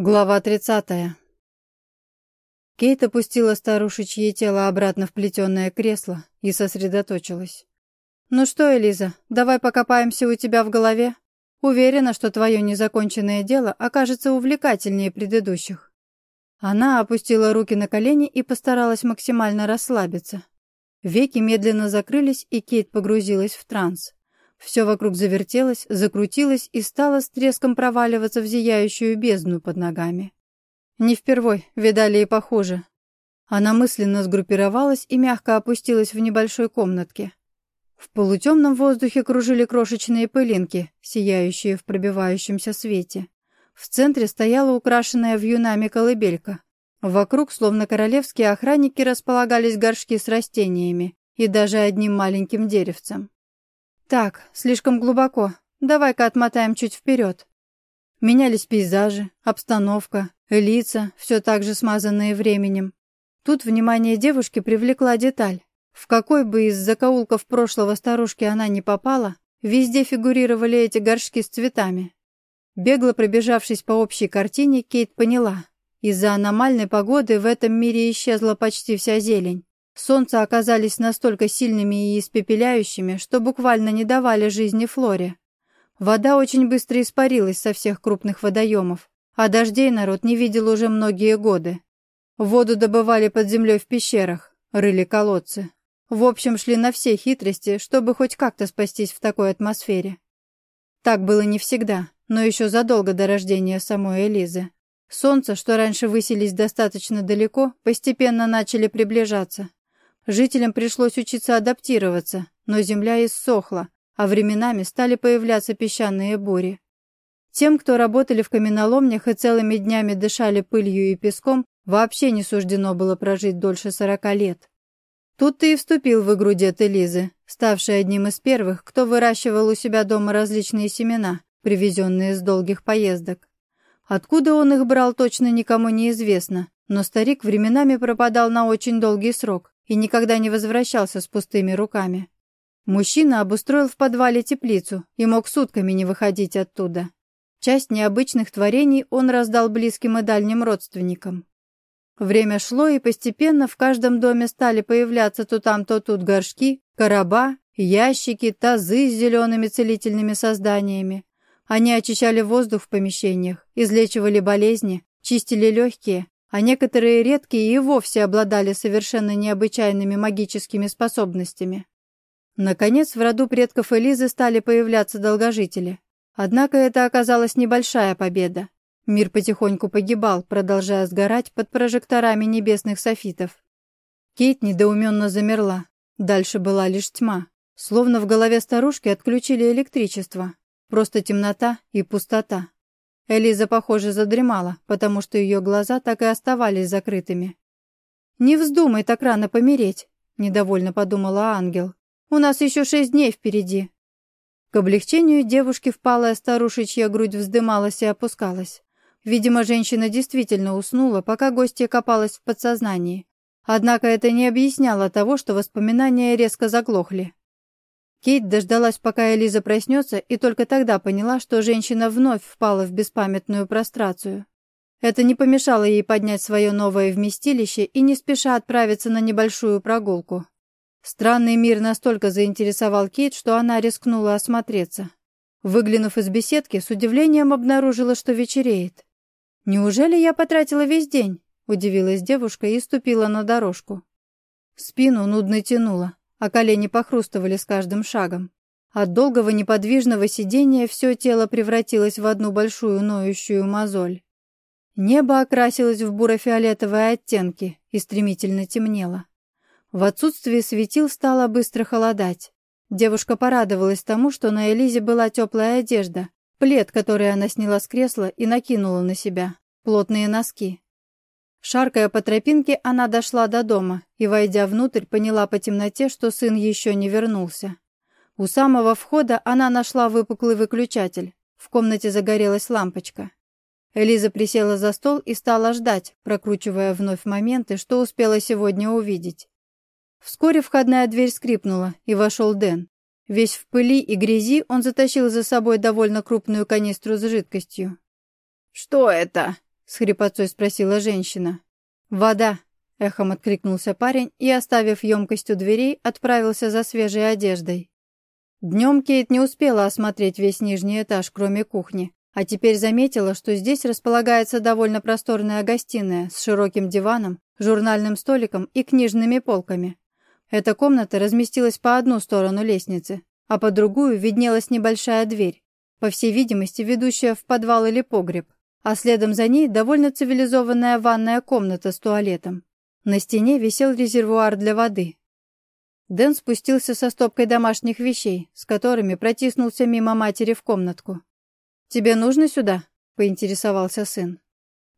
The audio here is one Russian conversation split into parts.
Глава 30. Кейт опустила старушечье тело обратно в плетеное кресло и сосредоточилась. «Ну что, Элиза, давай покопаемся у тебя в голове. Уверена, что твое незаконченное дело окажется увлекательнее предыдущих». Она опустила руки на колени и постаралась максимально расслабиться. Веки медленно закрылись, и Кейт погрузилась в транс. Все вокруг завертелось, закрутилось и стало с треском проваливаться в зияющую бездну под ногами. Не впервой, видали и похуже. Она мысленно сгруппировалась и мягко опустилась в небольшой комнатке. В полутемном воздухе кружили крошечные пылинки, сияющие в пробивающемся свете. В центре стояла украшенная вьюнами колыбелька. Вокруг, словно королевские охранники, располагались горшки с растениями и даже одним маленьким деревцем. Так, слишком глубоко. Давай-ка отмотаем чуть вперед. Менялись пейзажи, обстановка, лица, все так же смазанные временем. Тут внимание девушки привлекла деталь. В какой бы из закоулков прошлого старушки она ни попала, везде фигурировали эти горшки с цветами. Бегло пробежавшись по общей картине, Кейт поняла. Из-за аномальной погоды в этом мире исчезла почти вся зелень. Солнца оказались настолько сильными и испепеляющими, что буквально не давали жизни Флоре. Вода очень быстро испарилась со всех крупных водоемов, а дождей народ не видел уже многие годы. Воду добывали под землей в пещерах, рыли колодцы. В общем, шли на все хитрости, чтобы хоть как-то спастись в такой атмосфере. Так было не всегда, но еще задолго до рождения самой Элизы. Солнце, что раньше высились достаточно далеко, постепенно начали приближаться. Жителям пришлось учиться адаптироваться, но земля иссохла, а временами стали появляться песчаные бури. Тем, кто работали в каменоломнях и целыми днями дышали пылью и песком, вообще не суждено было прожить дольше сорока лет. Тут ты и вступил в игру дед Элизы, ставший одним из первых, кто выращивал у себя дома различные семена, привезенные с долгих поездок. Откуда он их брал, точно никому не известно, но старик временами пропадал на очень долгий срок, и никогда не возвращался с пустыми руками. Мужчина обустроил в подвале теплицу и мог сутками не выходить оттуда. Часть необычных творений он раздал близким и дальним родственникам. Время шло, и постепенно в каждом доме стали появляться то там, то тут горшки, короба, ящики, тазы с зелеными целительными созданиями. Они очищали воздух в помещениях, излечивали болезни, чистили легкие, а некоторые редкие и вовсе обладали совершенно необычайными магическими способностями. Наконец, в роду предков Элизы стали появляться долгожители. Однако это оказалась небольшая победа. Мир потихоньку погибал, продолжая сгорать под прожекторами небесных софитов. Кейт недоуменно замерла. Дальше была лишь тьма. Словно в голове старушки отключили электричество. Просто темнота и пустота. Элиза, похоже, задремала, потому что ее глаза так и оставались закрытыми. «Не вздумай так рано помереть», — недовольно подумала ангел. «У нас еще шесть дней впереди». К облегчению девушки впалая старушечья грудь вздымалась и опускалась. Видимо, женщина действительно уснула, пока гостья копалась в подсознании. Однако это не объясняло того, что воспоминания резко заглохли. Кейт дождалась, пока Элиза проснется, и только тогда поняла, что женщина вновь впала в беспамятную прострацию. Это не помешало ей поднять свое новое вместилище и не спеша отправиться на небольшую прогулку. Странный мир настолько заинтересовал Кейт, что она рискнула осмотреться. Выглянув из беседки, с удивлением обнаружила, что вечереет. «Неужели я потратила весь день?» – удивилась девушка и ступила на дорожку. Спину нудно тянуло а колени похрустывали с каждым шагом. От долгого неподвижного сидения все тело превратилось в одну большую ноющую мозоль. Небо окрасилось в буро-фиолетовые оттенки и стремительно темнело. В отсутствие светил стало быстро холодать. Девушка порадовалась тому, что на Элизе была теплая одежда, плед, который она сняла с кресла и накинула на себя, плотные носки. Шаркая по тропинке, она дошла до дома и, войдя внутрь, поняла по темноте, что сын еще не вернулся. У самого входа она нашла выпуклый выключатель. В комнате загорелась лампочка. Элиза присела за стол и стала ждать, прокручивая вновь моменты, что успела сегодня увидеть. Вскоре входная дверь скрипнула, и вошел Дэн. Весь в пыли и грязи он затащил за собой довольно крупную канистру с жидкостью. «Что это?» С хрипотцой спросила женщина. «Вода», — эхом откликнулся парень и, оставив емкость у дверей, отправился за свежей одеждой. Днем Кейт не успела осмотреть весь нижний этаж, кроме кухни, а теперь заметила, что здесь располагается довольно просторная гостиная с широким диваном, журнальным столиком и книжными полками. Эта комната разместилась по одну сторону лестницы, а по другую виднелась небольшая дверь, по всей видимости, ведущая в подвал или погреб, а следом за ней довольно цивилизованная ванная комната с туалетом. На стене висел резервуар для воды. Дэн спустился со стопкой домашних вещей, с которыми протиснулся мимо матери в комнатку. «Тебе нужно сюда?» – поинтересовался сын.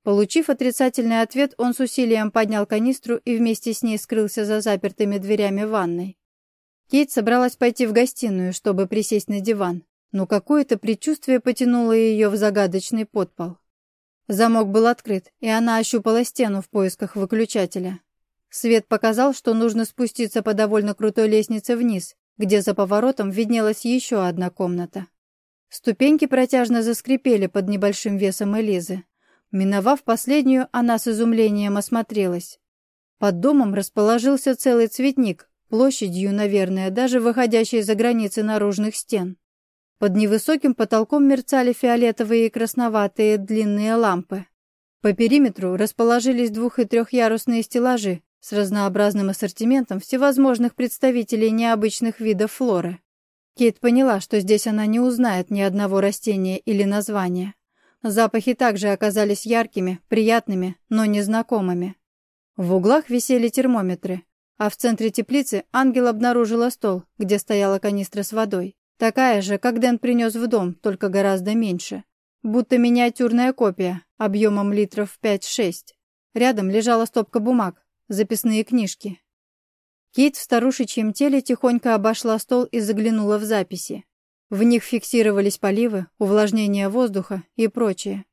Получив отрицательный ответ, он с усилием поднял канистру и вместе с ней скрылся за запертыми дверями ванной. Кейт собралась пойти в гостиную, чтобы присесть на диван, но какое-то предчувствие потянуло ее в загадочный подпол. Замок был открыт, и она ощупала стену в поисках выключателя. Свет показал, что нужно спуститься по довольно крутой лестнице вниз, где за поворотом виднелась еще одна комната. Ступеньки протяжно заскрипели под небольшим весом Элизы. Миновав последнюю, она с изумлением осмотрелась. Под домом расположился целый цветник, площадью, наверное, даже выходящей за границы наружных стен. Под невысоким потолком мерцали фиолетовые и красноватые длинные лампы. По периметру расположились двух- и трехъярусные стеллажи с разнообразным ассортиментом всевозможных представителей необычных видов флоры. Кейт поняла, что здесь она не узнает ни одного растения или названия. Запахи также оказались яркими, приятными, но незнакомыми. В углах висели термометры, а в центре теплицы ангел обнаружила стол, где стояла канистра с водой. Такая же, как Дэн принес в дом, только гораздо меньше. Будто миниатюрная копия, объемом литров 5-6. Рядом лежала стопка бумаг, записные книжки, Кейт в старушечьем теле тихонько обошла стол и заглянула в записи. В них фиксировались поливы, увлажнение воздуха и прочее.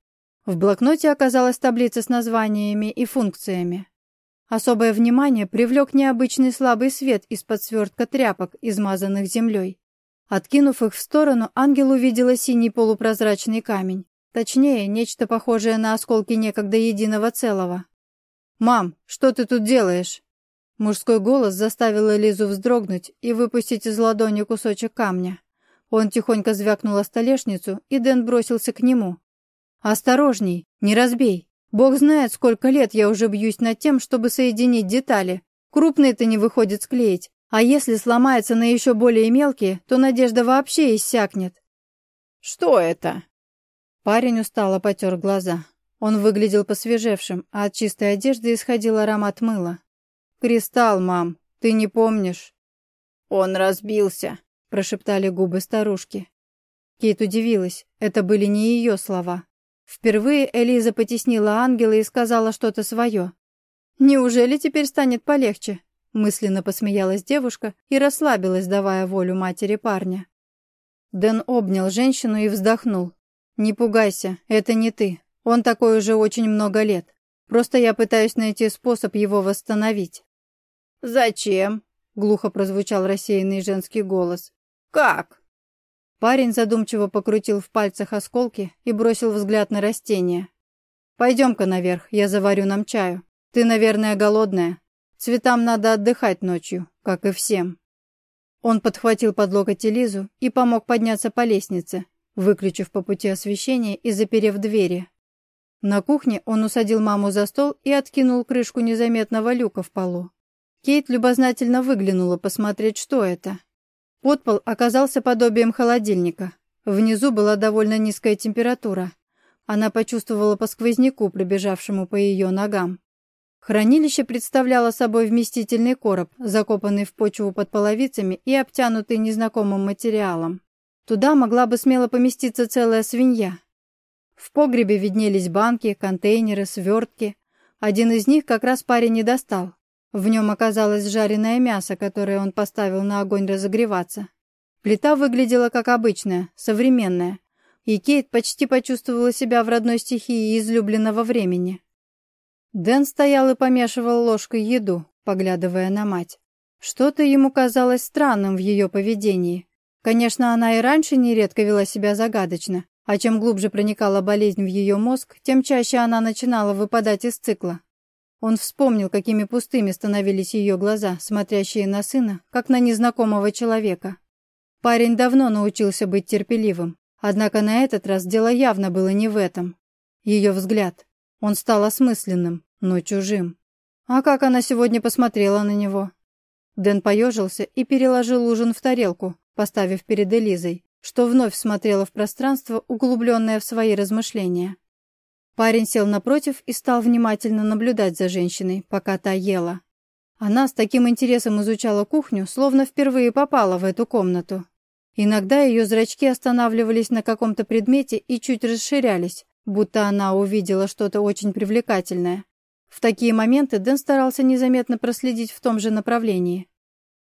В блокноте оказалась таблица с названиями и функциями. Особое внимание привлек необычный слабый свет из-под свертка тряпок, измазанных землей. Откинув их в сторону, ангел увидела синий полупрозрачный камень. Точнее, нечто похожее на осколки некогда единого целого. «Мам, что ты тут делаешь?» Мужской голос заставил Элизу вздрогнуть и выпустить из ладони кусочек камня. Он тихонько звякнул о столешницу, и Дэн бросился к нему. «Осторожней, не разбей. Бог знает, сколько лет я уже бьюсь над тем, чтобы соединить детали. Крупные-то не выходит склеить, а если сломается на еще более мелкие, то надежда вообще иссякнет». «Что это?» Парень устало потер глаза. Он выглядел посвежевшим, а от чистой одежды исходил аромат мыла. «Кристалл, мам, ты не помнишь?» «Он разбился», — прошептали губы старушки. Кейт удивилась, это были не ее слова. Впервые Элиза потеснила ангела и сказала что-то свое. «Неужели теперь станет полегче?» Мысленно посмеялась девушка и расслабилась, давая волю матери парня. Дэн обнял женщину и вздохнул. «Не пугайся, это не ты. Он такой уже очень много лет. Просто я пытаюсь найти способ его восстановить». «Зачем?» — глухо прозвучал рассеянный женский голос. «Как?» Парень задумчиво покрутил в пальцах осколки и бросил взгляд на растение. «Пойдем-ка наверх, я заварю нам чаю. Ты, наверное, голодная. Цветам надо отдыхать ночью, как и всем». Он подхватил под локоть Элизу и помог подняться по лестнице, выключив по пути освещение и заперев двери. На кухне он усадил маму за стол и откинул крышку незаметного люка в полу. Кейт любознательно выглянула посмотреть, что это. Подпол оказался подобием холодильника. Внизу была довольно низкая температура. Она почувствовала по сквозняку, пробежавшему по ее ногам. Хранилище представляло собой вместительный короб, закопанный в почву под половицами и обтянутый незнакомым материалом. Туда могла бы смело поместиться целая свинья. В погребе виднелись банки, контейнеры, свертки. Один из них как раз парень не достал. В нем оказалось жареное мясо, которое он поставил на огонь разогреваться. Плита выглядела как обычная, современная, и Кейт почти почувствовала себя в родной стихии излюбленного времени. Дэн стоял и помешивал ложкой еду, поглядывая на мать. Что-то ему казалось странным в ее поведении. Конечно, она и раньше нередко вела себя загадочно, А чем глубже проникала болезнь в ее мозг, тем чаще она начинала выпадать из цикла. Он вспомнил, какими пустыми становились ее глаза, смотрящие на сына, как на незнакомого человека. Парень давно научился быть терпеливым, однако на этот раз дело явно было не в этом. Ее взгляд. Он стал осмысленным, но чужим. А как она сегодня посмотрела на него? Дэн поежился и переложил ужин в тарелку, поставив перед Элизой, что вновь смотрела в пространство, углубленное в свои размышления. Парень сел напротив и стал внимательно наблюдать за женщиной, пока та ела. Она с таким интересом изучала кухню, словно впервые попала в эту комнату. Иногда ее зрачки останавливались на каком-то предмете и чуть расширялись, будто она увидела что-то очень привлекательное. В такие моменты Дэн старался незаметно проследить в том же направлении.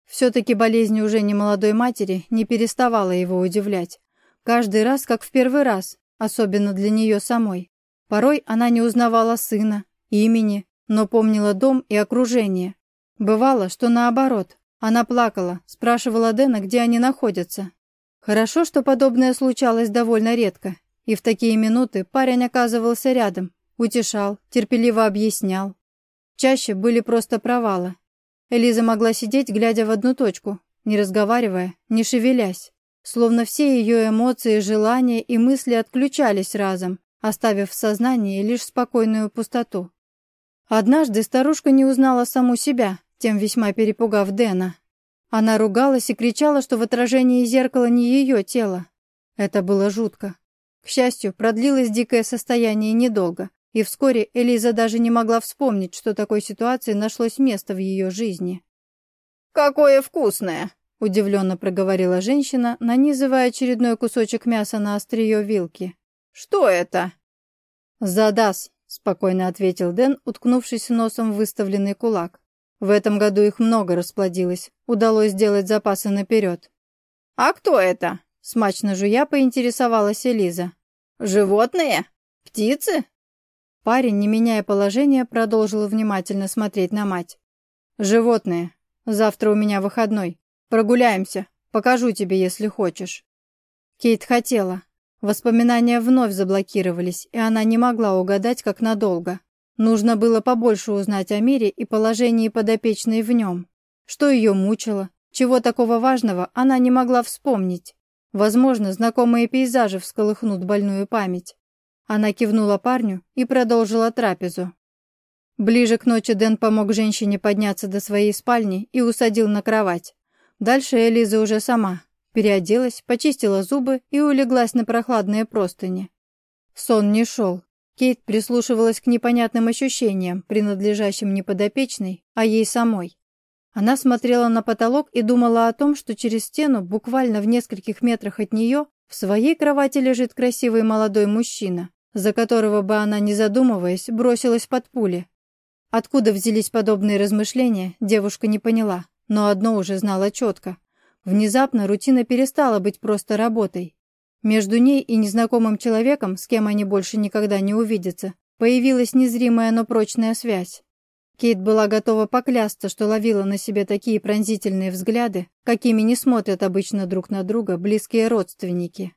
Все-таки болезнь уже не молодой матери не переставала его удивлять. Каждый раз, как в первый раз, особенно для нее самой. Порой она не узнавала сына, имени, но помнила дом и окружение. Бывало, что наоборот. Она плакала, спрашивала Дэна, где они находятся. Хорошо, что подобное случалось довольно редко, и в такие минуты парень оказывался рядом, утешал, терпеливо объяснял. Чаще были просто провалы. Элиза могла сидеть, глядя в одну точку, не разговаривая, не шевелясь, словно все ее эмоции, желания и мысли отключались разом, оставив в сознании лишь спокойную пустоту. Однажды старушка не узнала саму себя, тем весьма перепугав Дэна. Она ругалась и кричала, что в отражении зеркала не ее тело. Это было жутко. К счастью, продлилось дикое состояние недолго, и вскоре Элиза даже не могла вспомнить, что такой ситуации нашлось место в ее жизни. «Какое вкусное!» – удивленно проговорила женщина, нанизывая очередной кусочек мяса на острие вилки. «Что это?» «Задас», — спокойно ответил Дэн, уткнувшись носом в выставленный кулак. «В этом году их много расплодилось. Удалось сделать запасы наперед». «А кто это?» — смачно жуя поинтересовалась Элиза. «Животные? Птицы?» Парень, не меняя положения, продолжил внимательно смотреть на мать. «Животные. Завтра у меня выходной. Прогуляемся. Покажу тебе, если хочешь». Кейт хотела, Воспоминания вновь заблокировались, и она не могла угадать, как надолго. Нужно было побольше узнать о мире и положении подопечной в нем. Что ее мучило, чего такого важного она не могла вспомнить. Возможно, знакомые пейзажи всколыхнут больную память. Она кивнула парню и продолжила трапезу. Ближе к ночи Дэн помог женщине подняться до своей спальни и усадил на кровать. Дальше Элиза уже сама, Переоделась, почистила зубы и улеглась на прохладные простыни. Сон не шел. Кейт прислушивалась к непонятным ощущениям, принадлежащим не подопечной, а ей самой. Она смотрела на потолок и думала о том, что через стену, буквально в нескольких метрах от нее, в своей кровати лежит красивый молодой мужчина, за которого бы она, не задумываясь, бросилась под пули. Откуда взялись подобные размышления, девушка не поняла, но одно уже знала четко. Внезапно рутина перестала быть просто работой. Между ней и незнакомым человеком, с кем они больше никогда не увидятся, появилась незримая, но прочная связь. Кейт была готова поклясться, что ловила на себе такие пронзительные взгляды, какими не смотрят обычно друг на друга близкие родственники.